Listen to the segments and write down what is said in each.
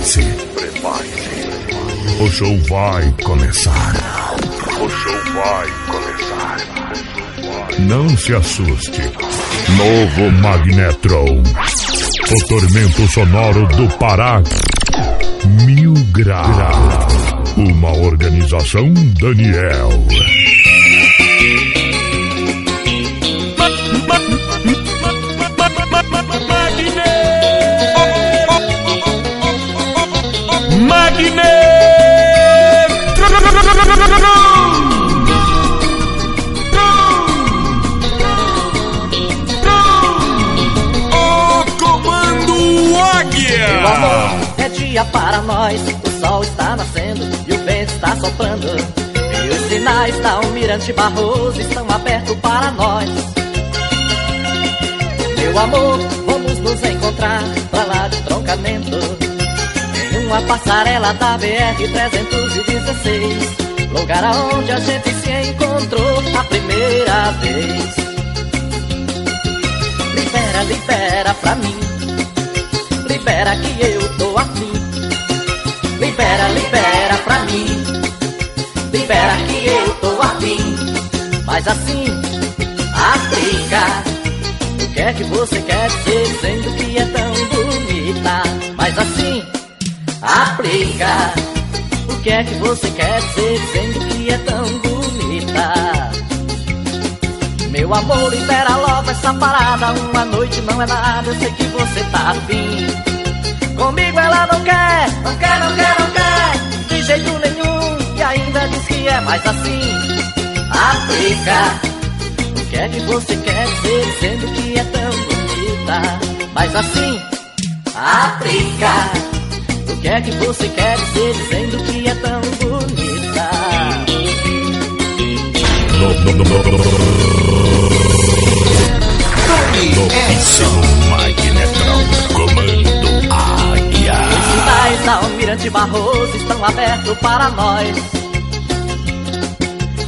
Prepare-se. Prepare-se. O show vai começar. O show vai começar. Não se assuste. Novo Magnetron. O tormento sonoro do Pará. Mil graus. Uma organização Daniel. O para nós. O sol está nascendo e o vento está soprando. E os sinais da Almirante Barroso estão abertos para nós. Meu amor, vamos nos encontrar pra lá de troncamento. Uma passarela da BR-316. Lugar aonde a gente se encontrou a primeira vez. Libera, libera pra mim. Libera que eu tô afim. Libera, libera pra mim. Libera que eu tô afim. Mas assim, aplica. O que é que você quer dizer dizendo que é tão bonita? Mas assim, aplica. O que é que você quer dizer dizendo que é tão bonita? Meu amor, libera logo essa parada. Uma noite não é nada, eu sei que você tá afim. Comigo ela não quer, não quer, não quer, não quer, de jeito nenhum. E ainda diz que é mais assim. Aplica. O que é que você quer dizer dizendo que é tão bonita? Mas assim, aplica. O que é que você quer dizer dizendo que é tão bonita? Novíssimo Magnetron. Comando Águia. Os sinais da Almirante Barroso estão abertos para nós.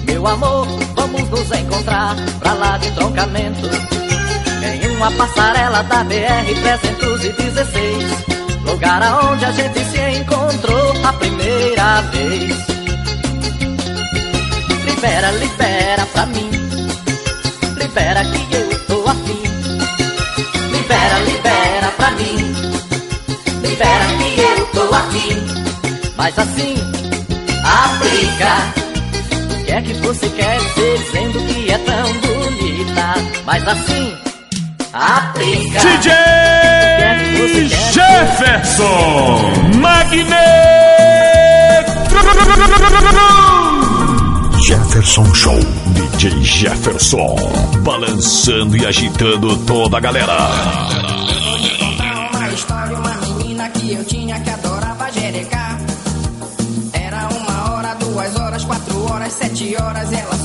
Meu amor, vamos nos encontrar pra lá de troncamento. Em uma passarela da BR-316. Lugar aonde a gente se encontrou a primeira vez. Libera, libera pra mim. Libera que eu tô afim. Libera, libera pra mim. Libera que eu tô afim. Mas assim, aplica. O que é que você quer dizer dizendo que é tão bonita? Mas assim, aplica. DJ Jefferson Magneto! Jefferson Show. DJ Jefferson. Balançando e agitando toda a galera. Uma história, uma menina que eu tinha que adorava jerecar. Era uma hora, duas horas, quatro horas, sete horas, ela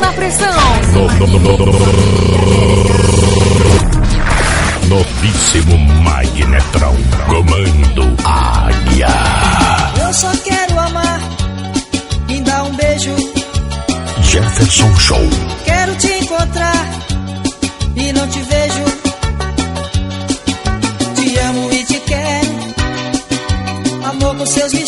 Na pressão. Novíssimo Magnetron. Comando Águia. Eu só quero amar. Me dá um beijo. Jefferson Show. Quero te encontrar. E não te vejo. Te amo e te quero. Amor com seus meninos.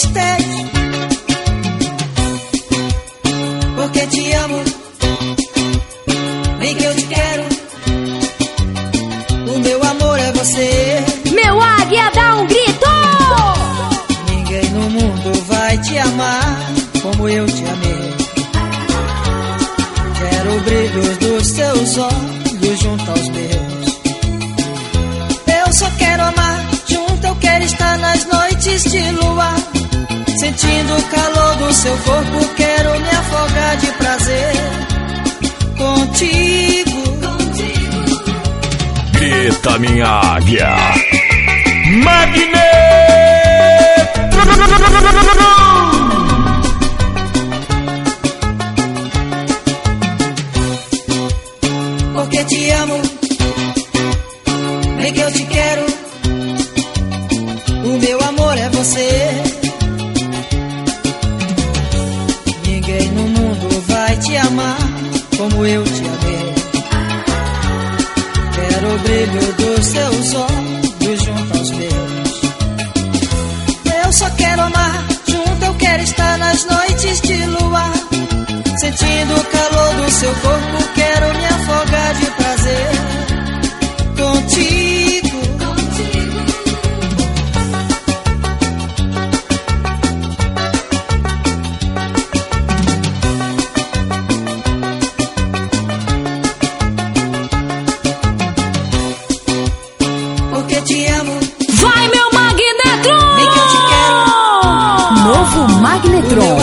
olhos junto aos meus. Eu só quero amar, junto eu quero estar nas noites de luar. Sentindo o calor do seu corpo, quero me afogar de prazer contigo. contigo. Grita minha águia. Magneto! Magnetron.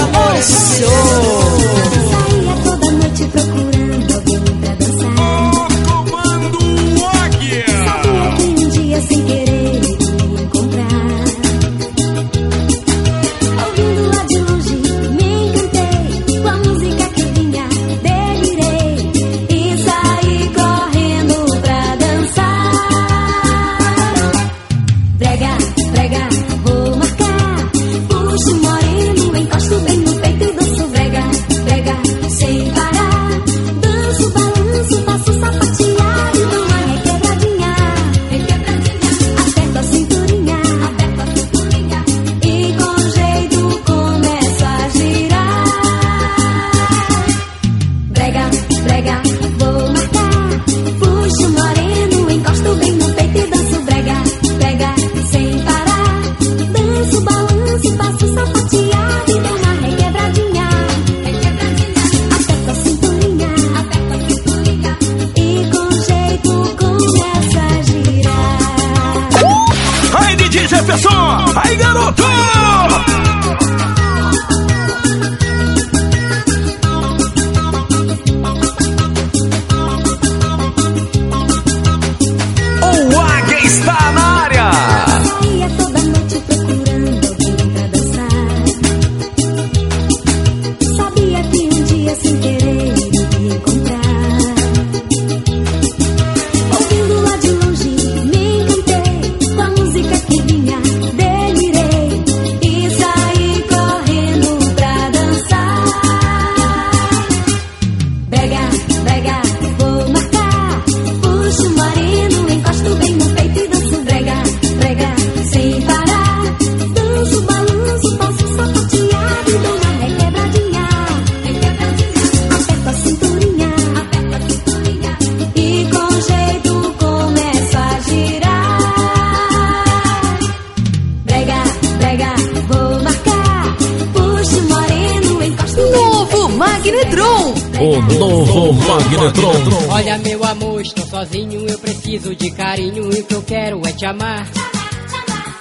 sozinho, eu preciso de carinho e o que eu quero é te amar.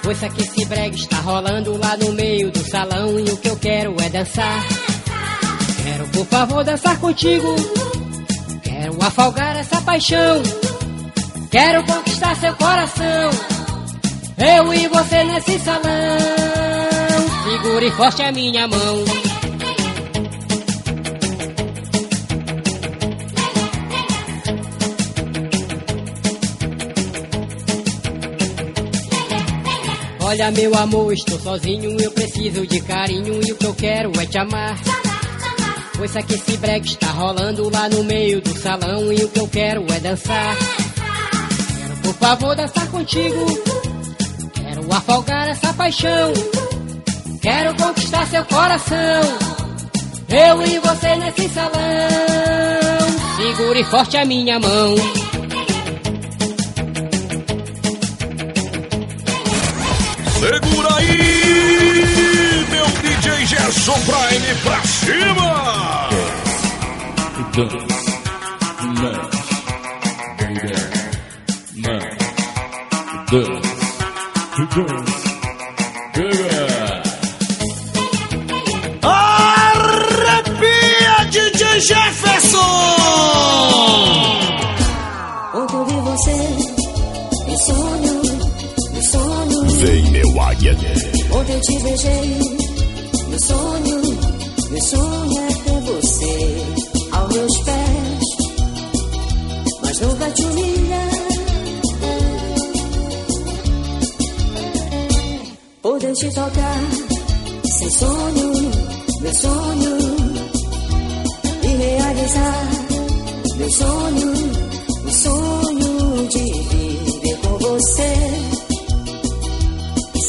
Pois que esse brega está rolando lá no meio do salão e o que eu quero é dançar. Quero, por favor, dançar contigo. Quero afogar essa paixão. Quero conquistar seu coração. Eu e você nesse salão. Segure forte a minha mão. Olha meu amor, estou sozinho, eu preciso de carinho e o que eu quero é te amar. Pois que esse break está rolando lá no meio do salão e o que eu quero é dançar. Quero por favor dançar contigo. Quero afogar essa paixão. Quero conquistar seu coração. Eu e você nesse salão. Segure forte a minha mão. Segura aí, meu DJ Gerson Prime pra cima! Arrepia, DJ Jefferson! Ontem eu vi você, em sonho. Vem, meu águia. Ontem eu te beijei, meu sonho, meu sonho é ter você aos meus pés, mas nunca te humilhar. Poder te tocar, sem sonho, meu sonho, e realizar meu sonho, o sonho de viver com você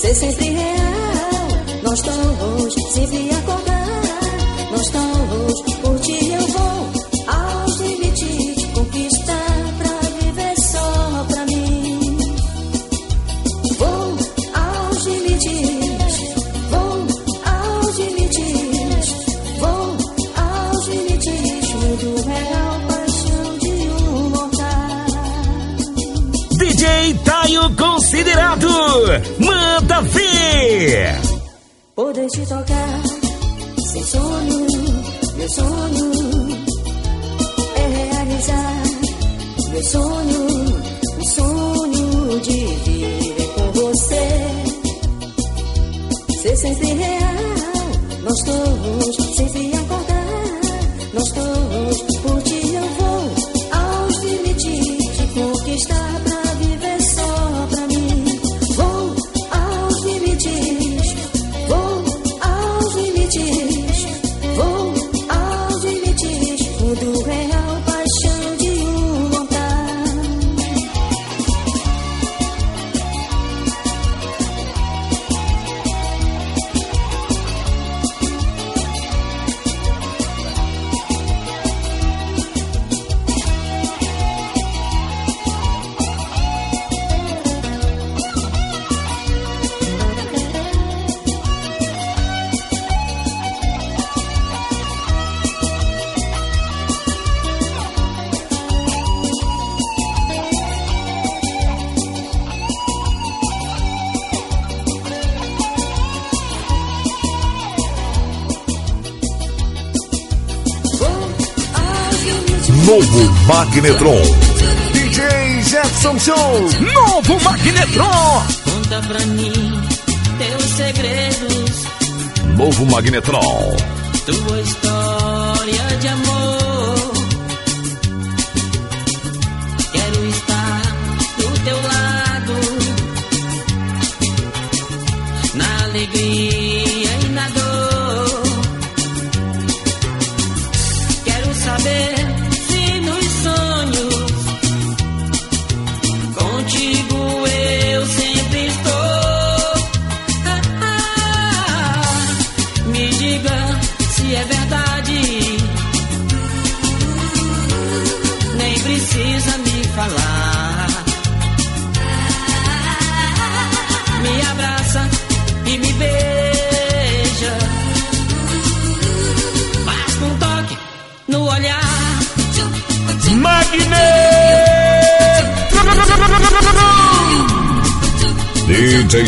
ser sempre real. Nós todos sempre acordar. Nós todos por ti manda ver! Poder te tocar sem sonho, meu sonho é realizar meu sonho, o sonho de viver com você, ser sempre real. Nós todos sempre acordar, nós todos por ti Magnetron. DJ Jefferson Show, novo Magnetron! Conta pra mim teus segredos, Novo Magnetron. tua história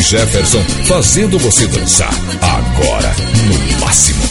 Jefferson fazendo você dançar agora no máximo.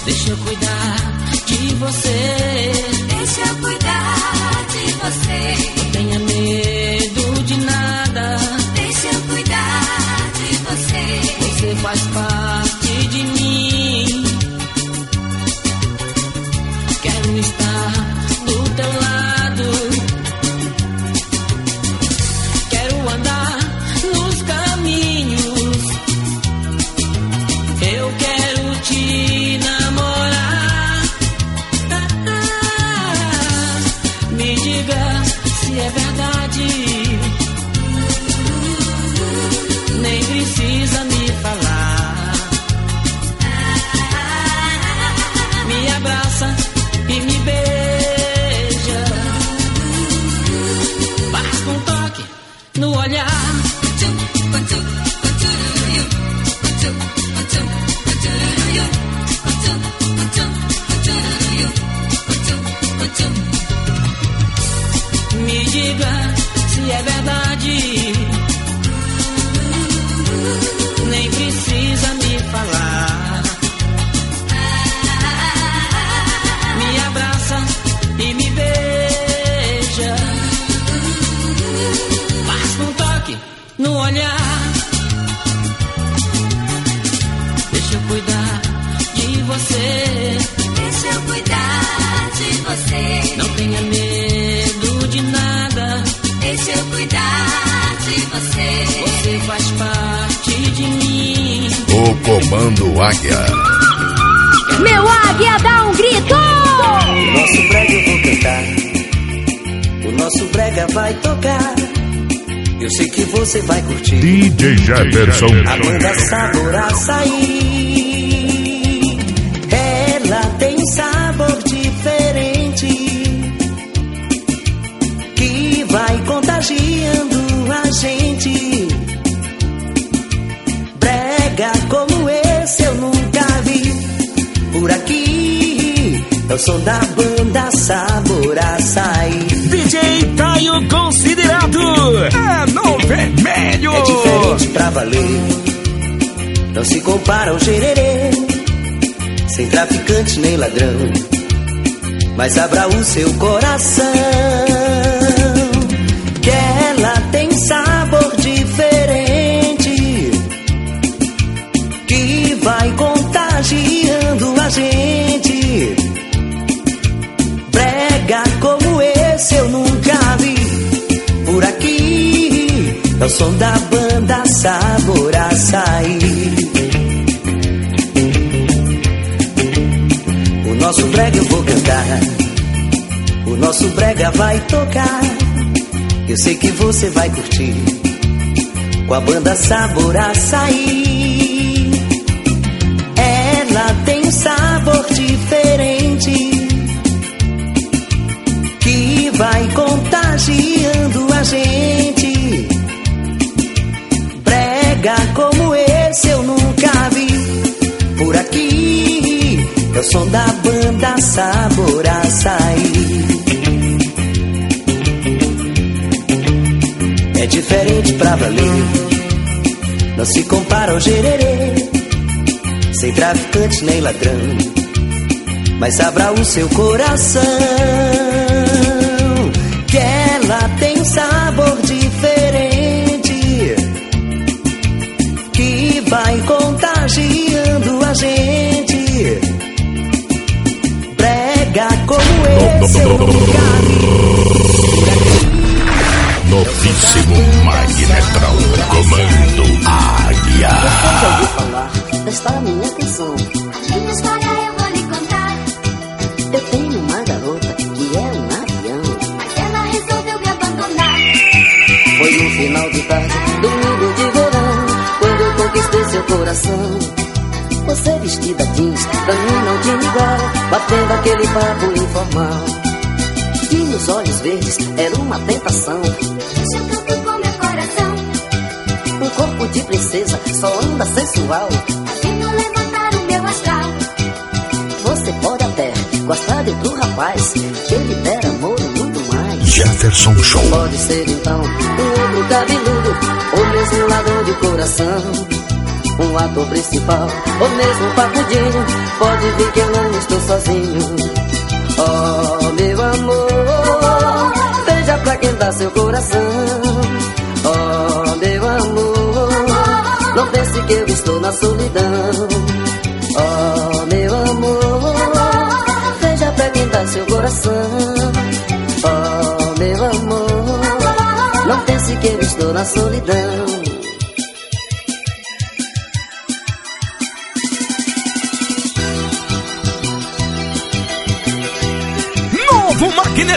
A banda Sabor Açaí. Ela tem sabor diferente. Que vai contagiando a gente. Brega como esse eu nunca vi. Por aqui é o som da banda Sabor Açaí. DJ Taio Considerado é vermelho. É diferente pra valer. Não se compara ao gererê. Sem traficante nem ladrão. Mas abra o seu coração. É o som da banda Sabor Açaí. O nosso brega eu vou cantar. O nosso brega vai tocar. Eu sei que você vai curtir. Com a banda Sabor Açaí. Ela tem sabor diferente. Que vai contagiando a gente. É o som da banda Sabor Açaí. É diferente pra valer. Não se compara ao gererê. Sem traficante nem ladrão. Mas abra o seu coração. Que ela tem Novíssimo Magnetrão. Comando Águia. Você já ouviu falar minha canção? Minha história eu vou lhe contar. Eu tenho uma garota que é um avião. Mas ela resolveu me abandonar. Foi no final de tarde, domingo de verão, quando eu conquistei seu coração. Você vestida jeans, pra mim não tinha igual, batendo aquele papo informal. Tinha os olhos verdes, era uma tentação. Deixa eu canto com meu coração. Um corpo de princesa, só anda sensual. Tá vindo levantar o meu astral. Você pode até gostar de outro rapaz, que ele der amor e muito mais. Jefferson Show. Pode ser então um outro cabeludo, ou mesmo um ladrão de coração um ator principal ou mesmo um pacudinho. Pode ver que eu não estou sozinho. Oh, meu amor, veja pra quem dá seu coração. Oh, meu amor, não pense que eu estou na solidão. Oh, meu amor, veja pra quem dá seu coração. Oh, meu amor, não pense que eu estou na solidão.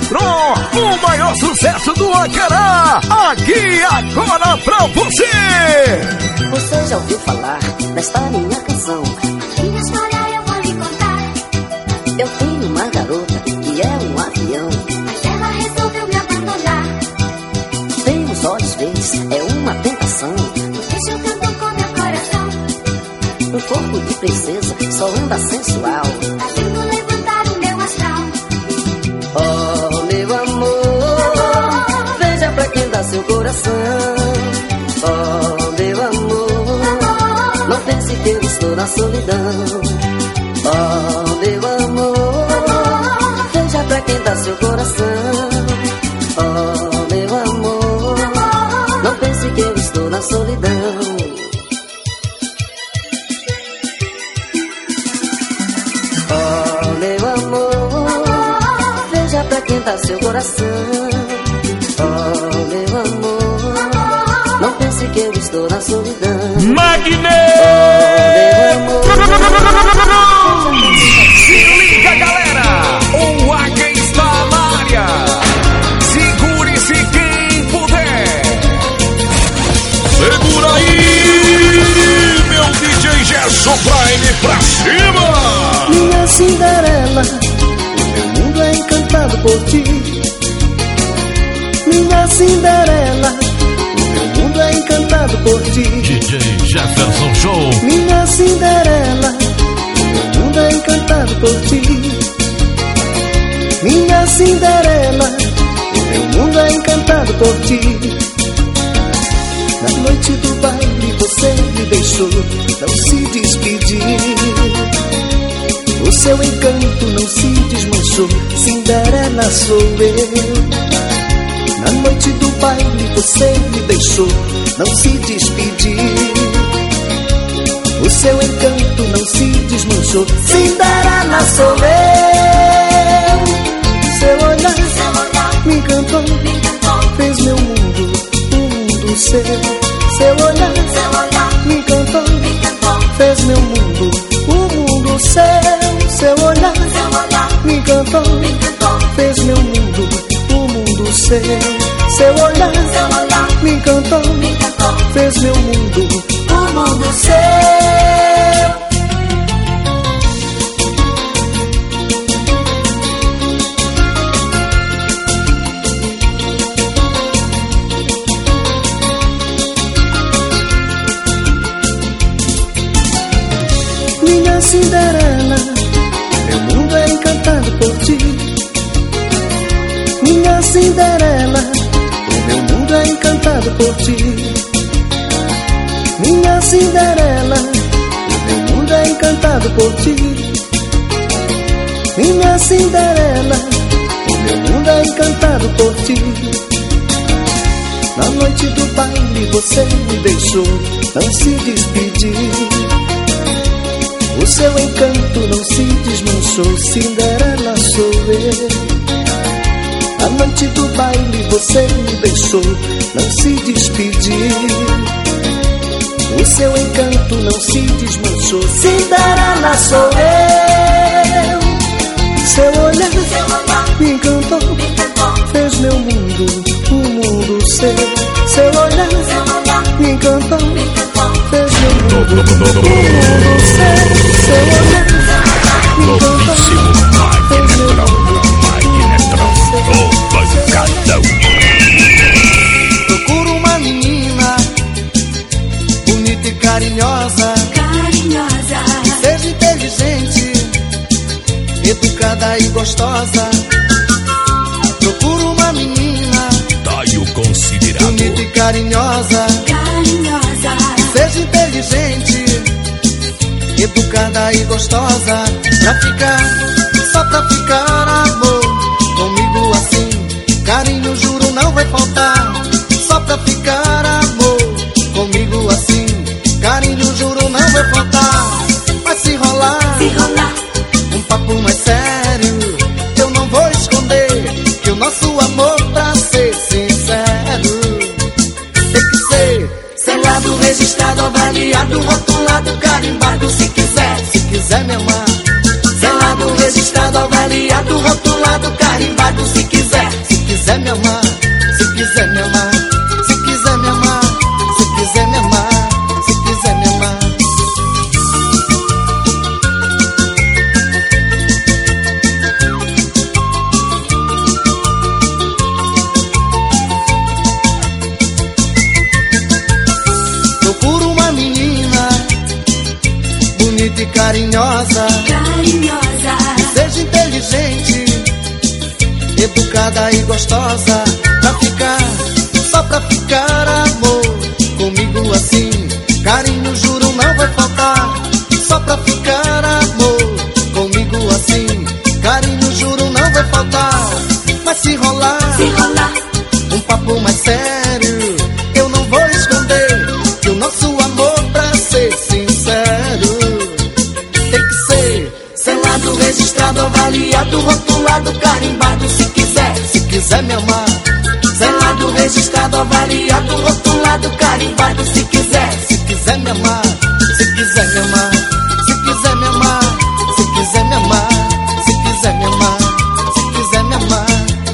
Magnetron, o maior sucesso do Acará, aqui agora pra você! Você já ouviu falar desta minha canção? Minha história eu vou lhe contar. Eu tenho uma garota que é um avião. Mas ela resolveu me abandonar. Temos olhos verdes, é uma tentação. Deixa eu canto com meu coração. Um corpo de princesa só anda sensual. Na solidão. Oh, meu amor, veja pra quem dá seu coração. Oh, meu amor, não pense que eu estou na solidão. Oh, meu amor, veja pra quem tá seu coração. Oh, meu amor, não pense que eu estou na solidão. Se Minha Cinderela, meu mundo é encantado por ti. DJ Jefferson Show. Minha Cinderela, meu mundo é encantado por ti. Minha Cinderela, meu mundo é encantado por ti. Na noite do baile você me deixou, não se despediu. O seu encanto não se desmanchou, Cinderela sou eu. Baile você me deixou, não se despediu. O seu encanto não se desmanchou, Cinderela sou eu. Seu olhar me encantou, fez meu mundo um mundo seu. Seu olhar me encantou, fez meu mundo um mundo seu. Seu olhar me encantou, fez meu mundo mundo seu. Seu olhar me encantou, fez meu mundo um mundo seu. Por ti. Minha Cinderela, meu mundo é encantado por ti. Minha Cinderela, meu mundo é encantado por ti. Na noite do baile você me deixou, não se despediu. O seu encanto não se desmanchou, Cinderela sou eu. Na noite do baile você me deixou, não se despediu. O seu encanto não se desmanchou, Cinderela sou eu. Seu olhar me encantou, fez meu mundo um mundo seu. Seu olhar me encantou, fez meu mundo um mundo seu. Seu olhar me encantou, O pancadão. Procuro uma menina bonita e carinhosa, Carinhosa. que seja inteligente, educada e gostosa. Procuro uma menina Taio considerado. bonita e carinhosa, Carinhosa. que seja inteligente, educada e gostosa. Pra ficar, só pra ficar, amor. Carinho, juro, não vai faltar. Só pra ficar amor comigo assim. Carinho, juro, não vai faltar. Vai se rolar. Se rolar. Um papo mais sério. Eu não vou esconder que o nosso amor, pra ser sincero, tem que ser selado, registrado, avaliado, rotulado, carimbado. Se quiser, se quiser me amar. Selado, registrado, avaliado. zanama suki zanama gostosa me amar, se quiser me amar, se quiser me amar, se quiser me amar, se quiser me amar, se quiser me amar,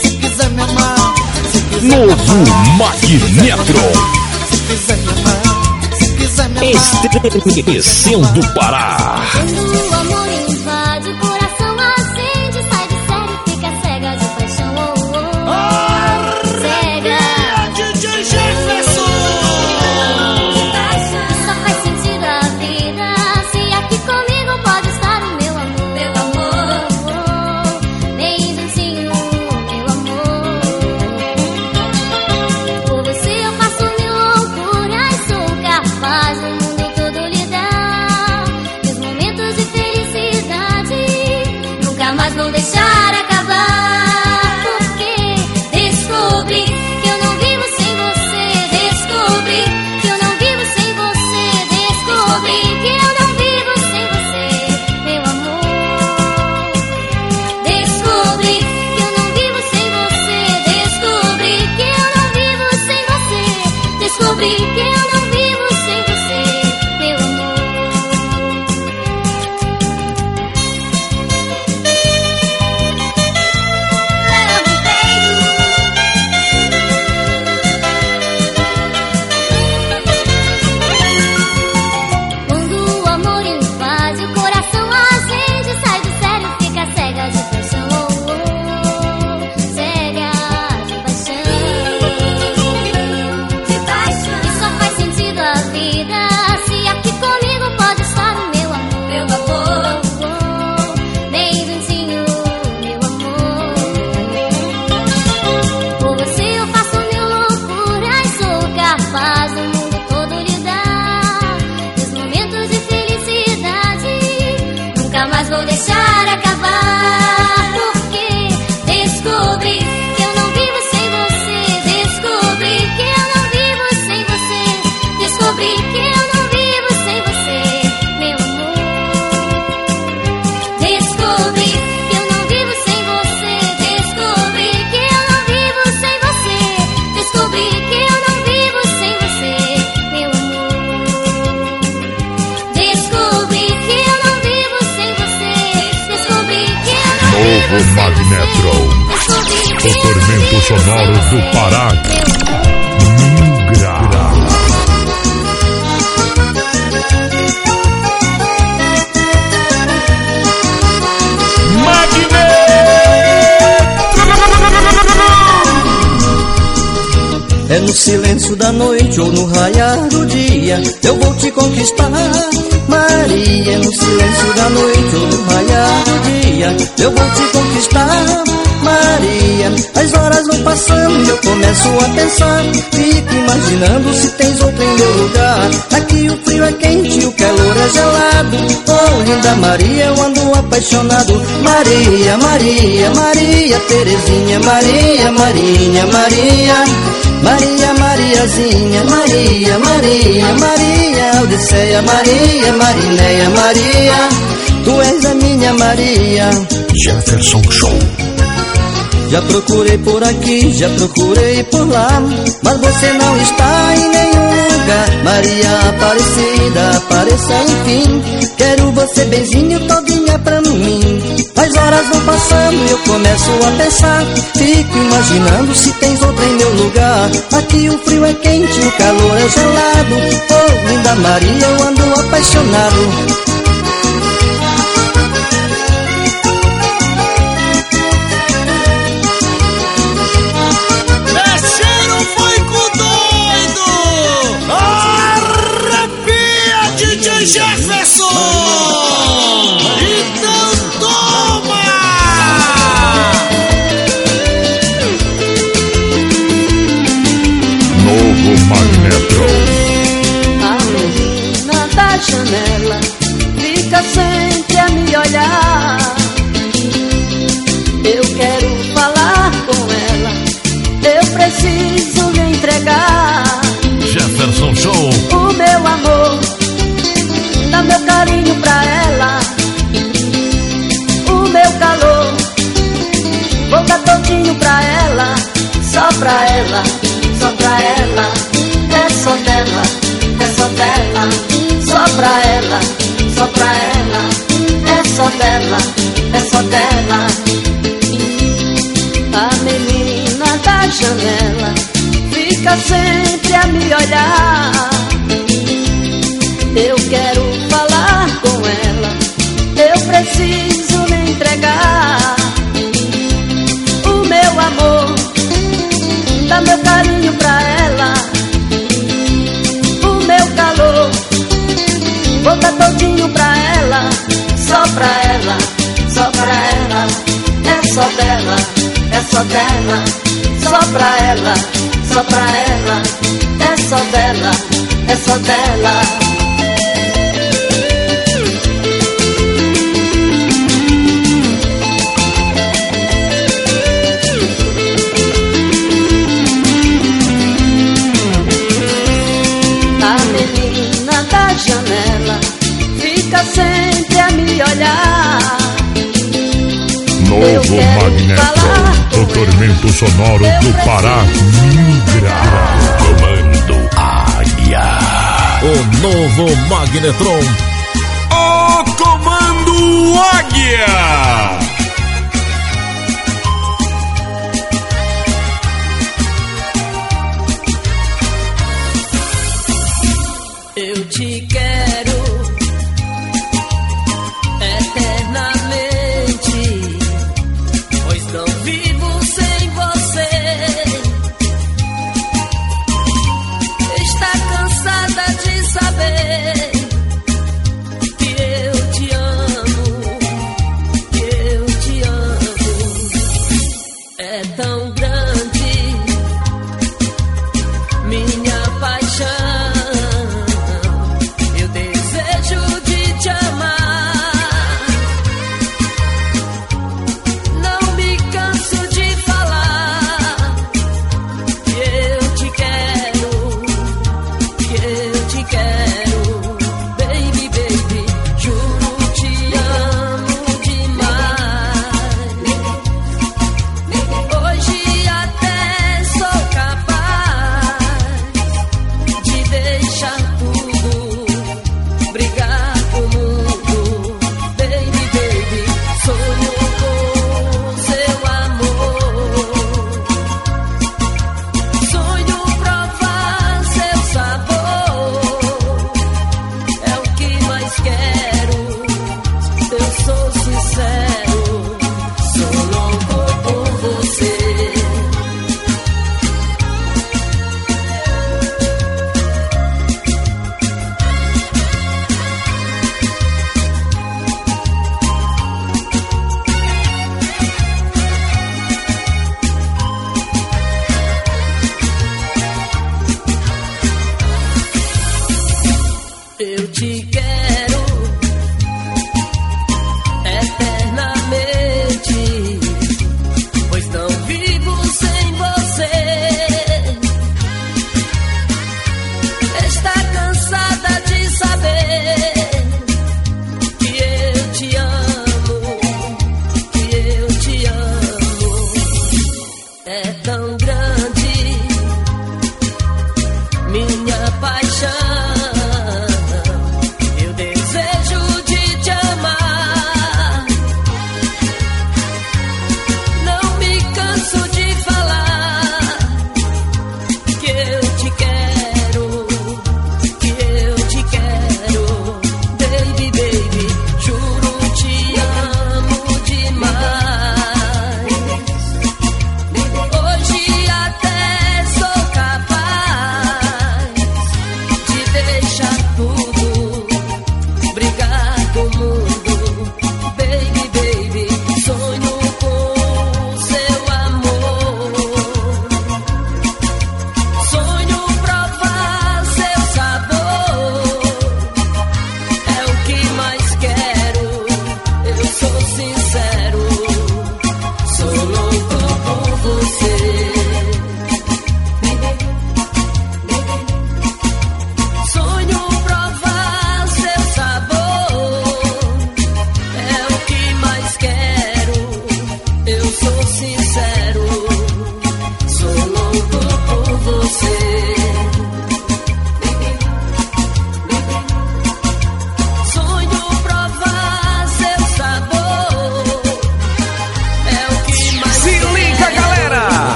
se quiser me amar, se quiser me amar. Novo Magnetron. Se quiser me amar, se quiser me amar. Estremecendo o Pará. Grupo Sonoro do Pará. Migra. Magneto! É no silêncio da noite ou no raiar do dia, eu vou te conquistar. Maria, é no silêncio da noite ou no raiar do dia, eu vou te conquistar. Maria. As horas vão passando, eu começo a pensar. Fico imaginando se tens outro em meu lugar. Aqui o frio é quente, o calor é gelado. Oh, linda Maria, eu ando apaixonado. Maria, Maria, Maria, Terezinha, Maria, Marinha, Maria. Maria, Mariazinha, Maria, Maria, Maria, Odisseia, Maria, Marinéia, Maria, tu és a minha Maria. Jefferson Show. Já procurei por aqui, já procurei por lá, mas você não está em nenhum lugar. Maria Aparecida, apareça enfim. Quero você benzinho, todinha pra mim. As horas vão passando e eu começo a pensar. Fico imaginando se tens outra em meu lugar. Aqui o frio é quente, o calor é gelado. Oh, linda Maria, eu ando apaixonado. Pra ela, só pra ela, é só dela, é só dela, só pra ela, só pra ela, é só dela, é só dela. A menina da janela fica sempre a me olhar. Vou dar todinho pra ela. Só pra ela, só pra ela, é só dela, é só dela. Só pra ela, só pra ela, é só dela, é só dela. Quero Magneto. O tormento sonoro do Pará migra. Comando Águia. O novo Magnetron. O Comando Águia.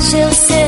Frágil, eu sei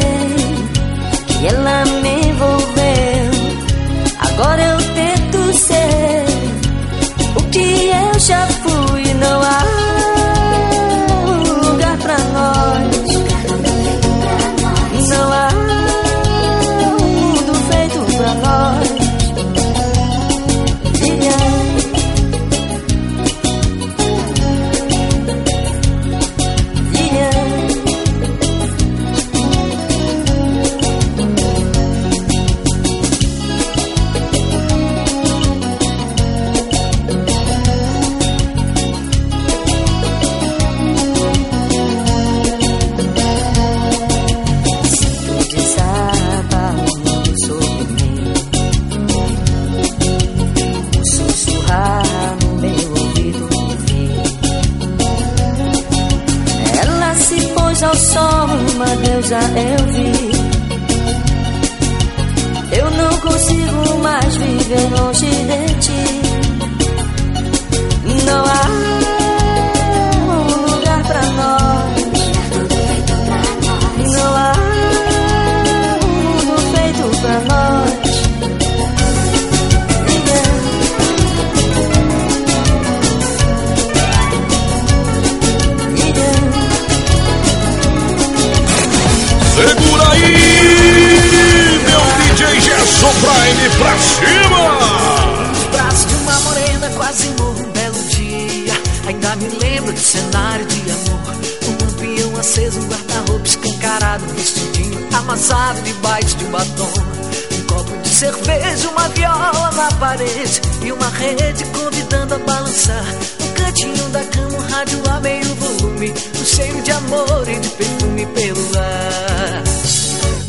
balançar No cantinho da cama, um rádio a meio volume Um cheiro de amor e de perfume pelo ar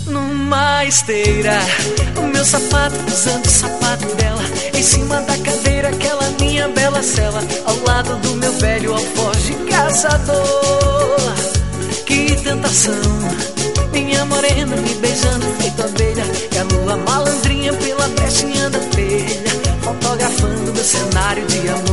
numa esteira. O meu sapato usando o sapato dela. Em cima da cadeira, aquela minha bela cela. Ao lado do meu velho alforje caçador. Que tentação. Minha morena me beijando feito abelha. E a lua malandrinha pela brechinha da telha. Fotografando meu cenário de amor.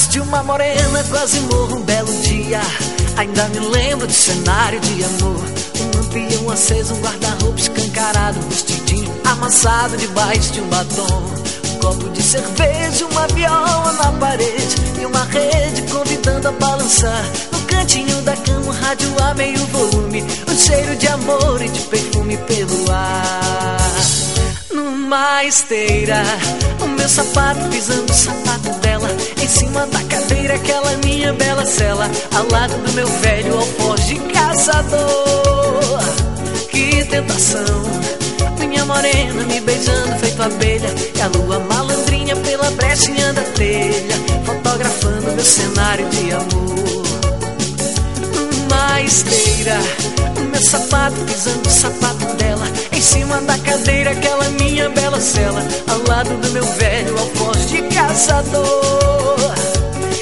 Braços de uma morena, quase morro um belo dia. Ainda me lembro de cenário de amor. Um lampião aceso, um guarda-roupa escancarado, um vestidinho amassado debaixo de um batom. Um copo de cerveja, uma viola na parede e uma rede convidando a balançar. No cantinho da cama, um rádio a meio volume, um cheiro de amor e de perfume pelo ar. Numa esteira, o meu sapato pisando o sapato dela, em cima da cadeira, aquela minha bela cela, ao lado do meu velho alforje caçador. Que tentação! Minha morena me beijando feito abelha E a lua malandrinha pela brechinha da telha Fotografando meu cenário de amor Numa esteira meu sapato pisando o sapato dela Em cima da cadeira aquela minha bela cela Ao lado do meu velho alfoz de caçador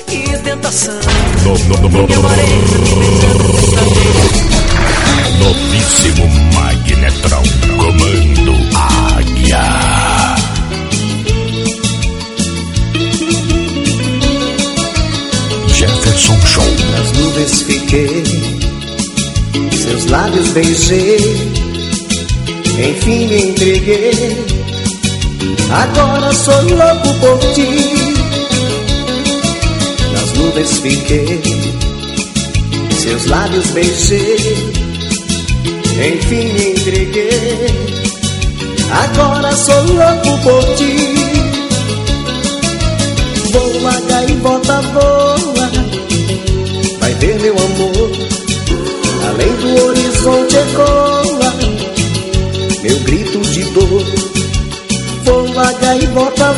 Que tentação morena me beijando feito abelha Novíssimo Magnetron. Beijei, enfim me entreguei. Agora sou louco por ti. Nas nuvens fiquei, seus lábios beijei, enfim me entreguei. Agora sou louco por ti.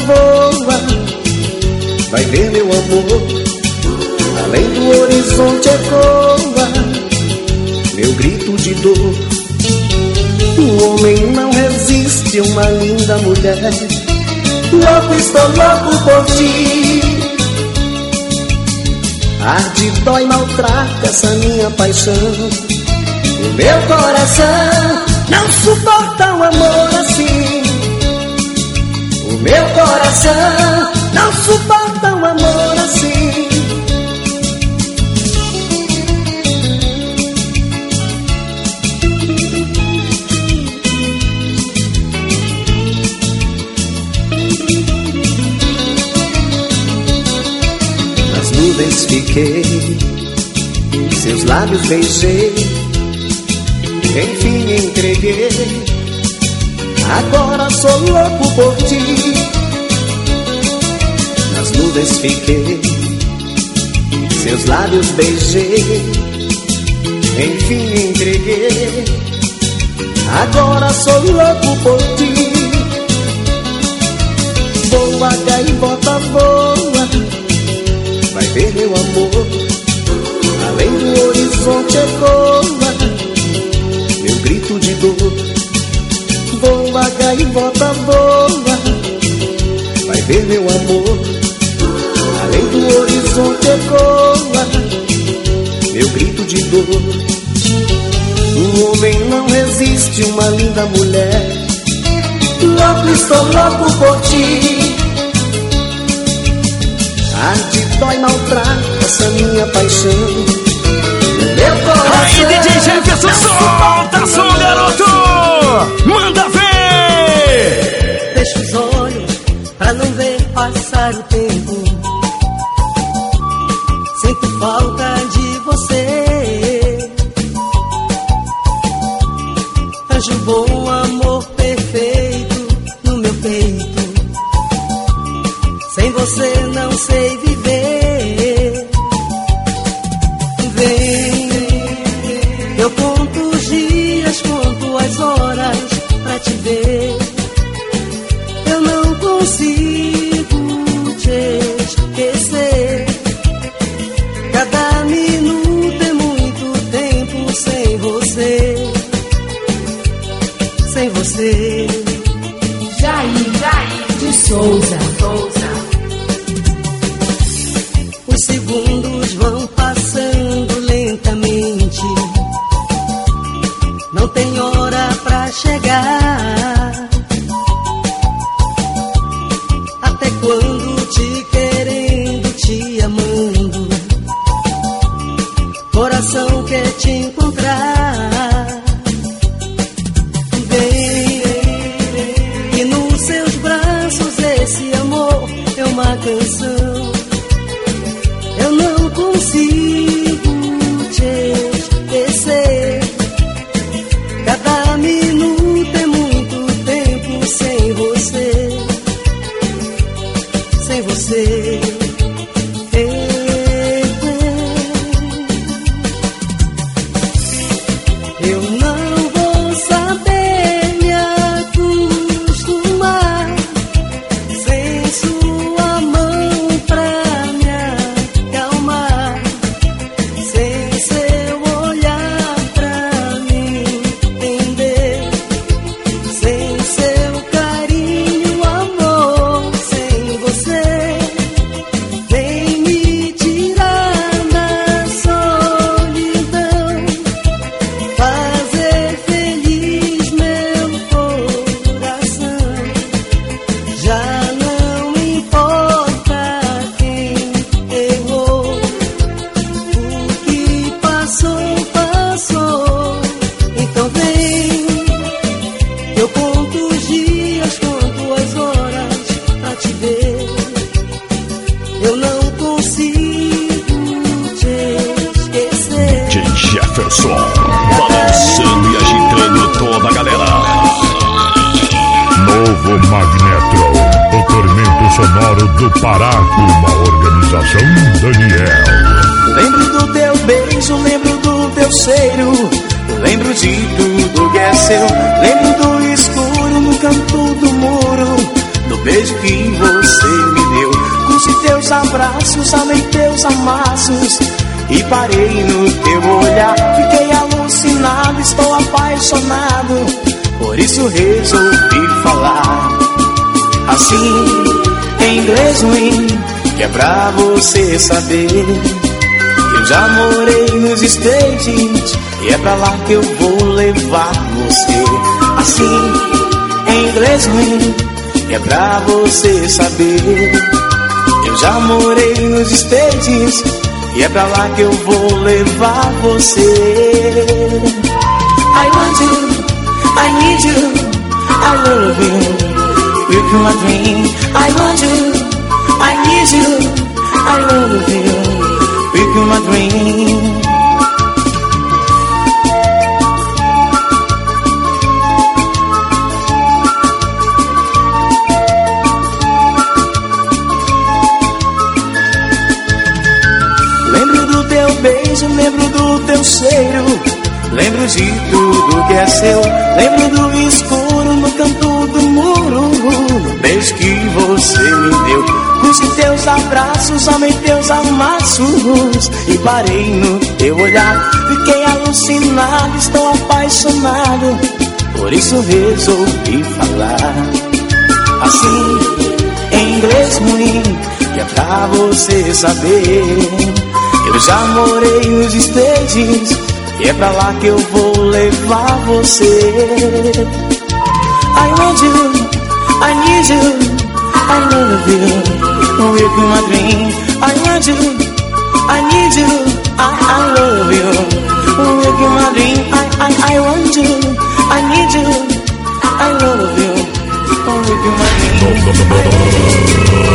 Voa, vai ver meu amor. Além do horizonte ecoa, meu grito de dor. O homem não resiste uma linda mulher. Louco, estou louco por ti. Arde, dói, maltrata essa minha paixão. O meu coração não suporta um amor assim. Meu coração não suporta um amor assim. Nas nuvens fiquei, seus lábios beijei, enfim entreguei. Agora sou louco por ti. Nas nuvens fiquei, seus lábios beijei, enfim entreguei. Agora sou louco por ti. Voa, gaivota, voa, vai ver meu amor. Além do horizonte meu Voa, gaivota, voa, vai ver meu amor. Além do horizonte ecoa, meu grito de dor. Um homem não resiste uma linda mulher. Louco, estou louco por ti. Arde, dói, maltrata essa minha paixão. Meu coração. Aí, DJ Jefferson, solta som, garoto! Manda ver! Fecha os olhos pra não ver passar o tempo. Até beijo que você me deu. Curti teus abraços, amei teus amassos. E parei no teu olhar. Fiquei alucinado, estou apaixonado. Por isso resolvi falar. Assim, em inglês ruim, que é pra você saber. Eu já morei nos States e é pra lá que eu vou levar você. Assim, em inglês ruim, é pra você saber. Eu já morei nos States e é pra lá que eu vou levar você. I want you, I need you, I love you. You come my dream. I want you, I need you, I love you. You come my dream. Lembro do teu cheiro. Lembro de tudo que é seu. Lembro do escuro no canto do muro. Do beijo que você me deu. Curti teus abraços, amei teus amassos. E parei no teu olhar. Fiquei alucinado, estou apaixonado. Por isso resolvi falar. Assim, em inglês ruim, que é pra você saber. Eu já morei nos States e é pra lá que eu vou levar você. I want you, I need you, I love you. With my dream, I want you, I need you, I, I love you. With my dream, I, I, I want you, I need you, I love you. With my Novíssimo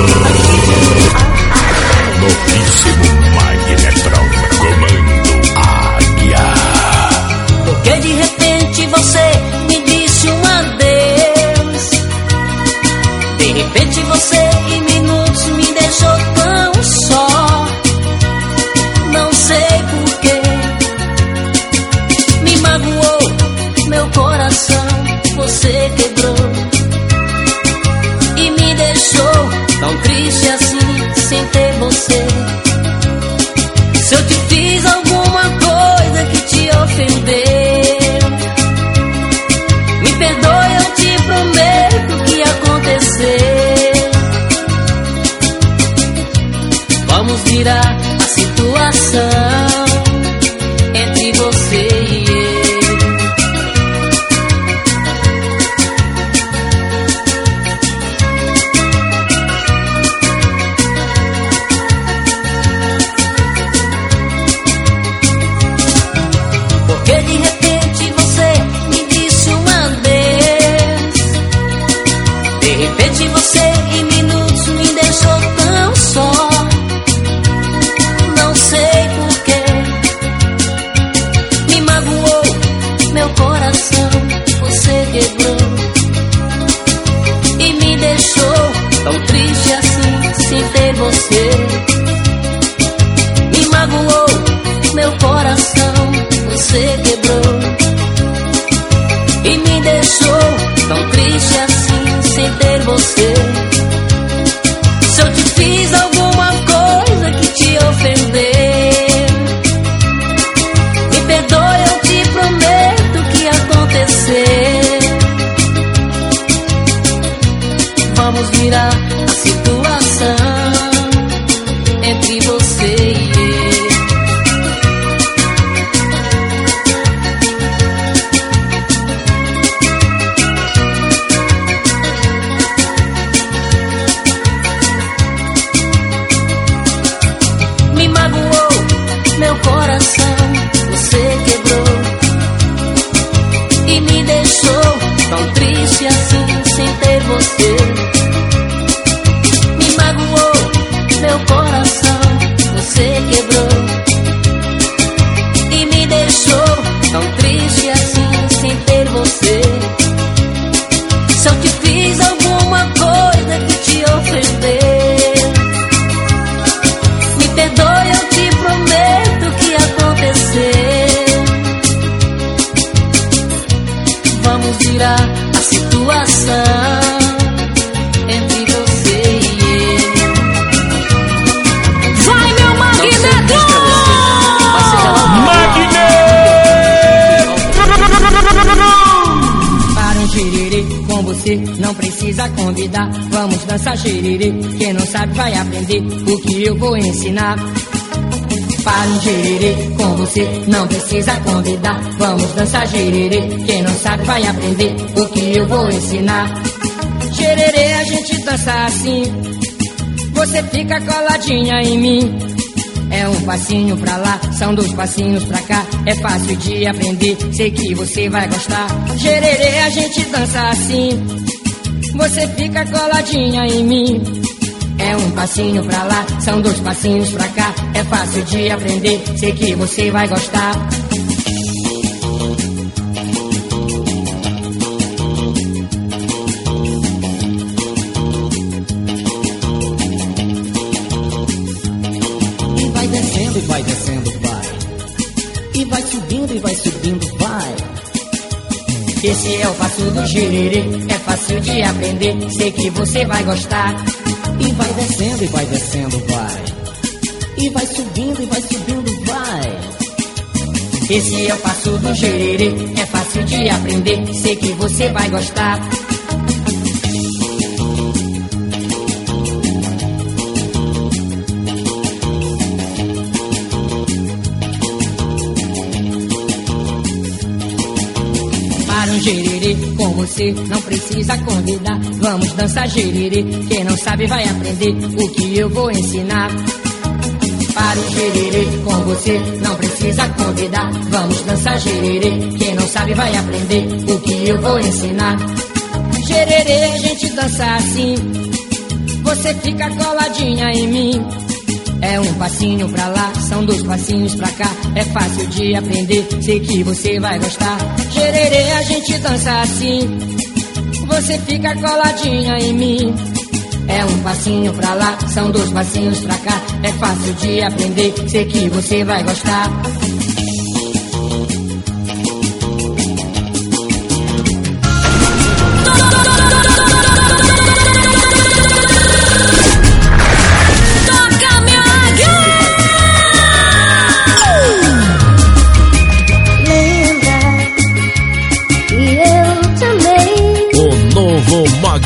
vou ensinar. Para um gererê com você, não precisa convidar. Vamos dançar gererê. Quem não sabe vai aprender o que eu vou ensinar. Gererê a gente dança assim. Você fica coladinha em mim. É um passinho pra lá, são dois passinhos pra cá. É fácil de aprender, sei que você vai gostar. Gererê, a gente dança assim. Você fica coladinha em mim. É um passinho pra lá, são dois passinhos pra cá. É fácil de aprender, sei que você vai gostar. E vai descendo e vai descendo, vai. E vai subindo e vai subindo, vai. Esse é o passo do gererê, é fácil de aprender, sei que você vai gostar. E vai descendo e vai descendo, vai. E vai subindo e vai subindo, vai. Esse é o passo do gererê, é fácil de aprender, sei que você vai gostar. Com você, não precisa convidar. Vamos dançar gererê, quem não sabe vai aprender o que eu vou ensinar. Para o gererê com você, não precisa convidar. Vamos dançar gererê, quem não sabe vai aprender o que eu vou ensinar. Gererê a gente dança assim, você fica coladinha em mim. É um passinho pra lá, são dois passinhos pra cá. É fácil de aprender, sei que você vai gostar. Gererê a gente dança assim, você fica coladinha em mim. É um passinho pra lá, são dois passinhos pra cá. É fácil de aprender, sei que você vai gostar.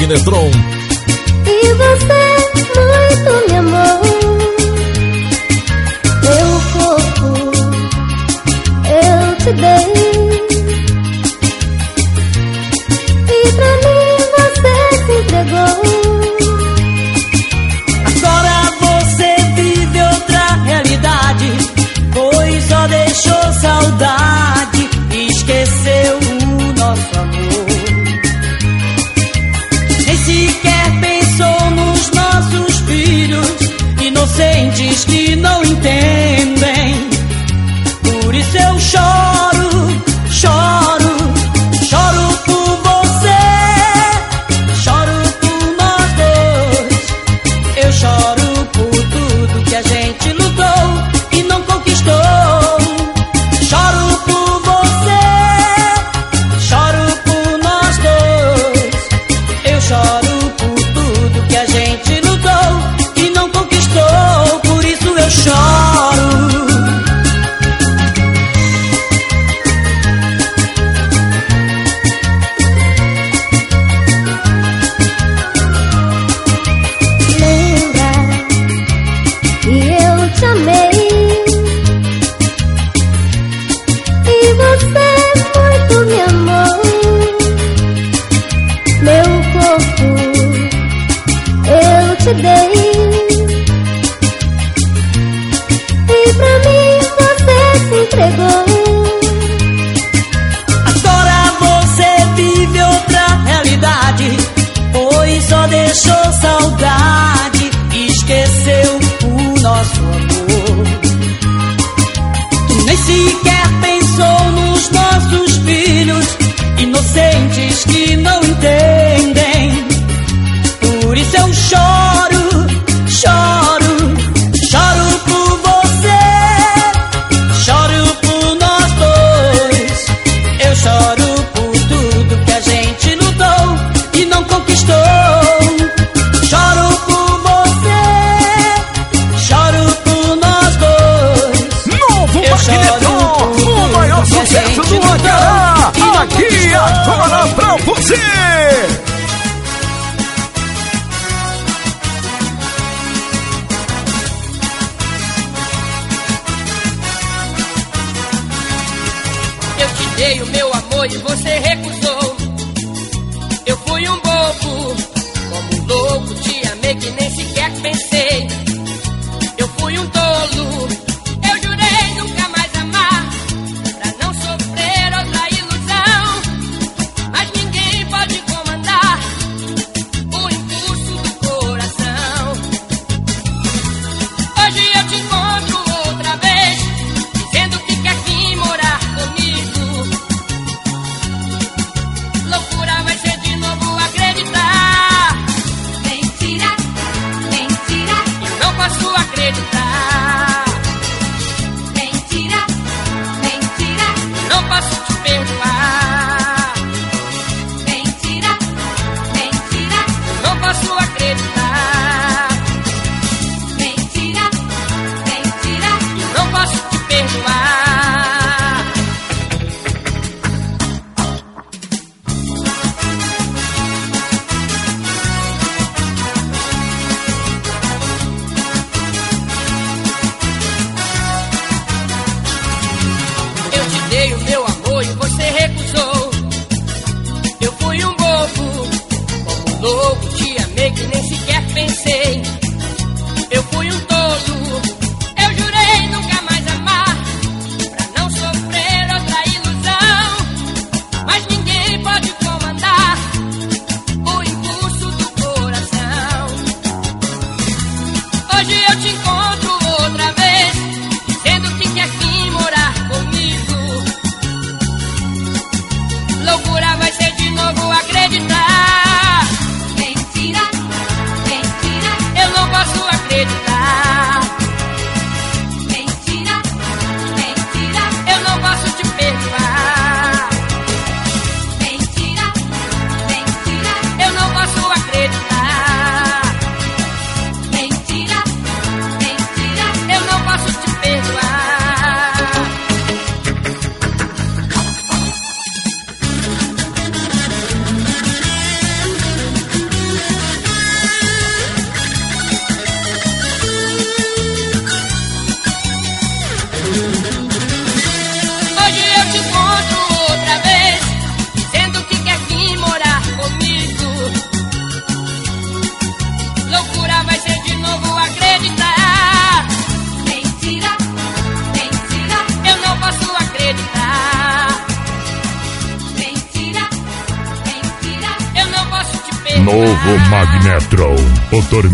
Novo esqueceu o nosso amor. Nem sequer pensou nos nossos filhos, inocentes que não entendem. Por isso eu choro,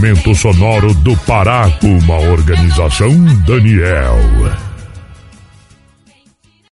o tormento sonoro do Pará, uma organização Daniel.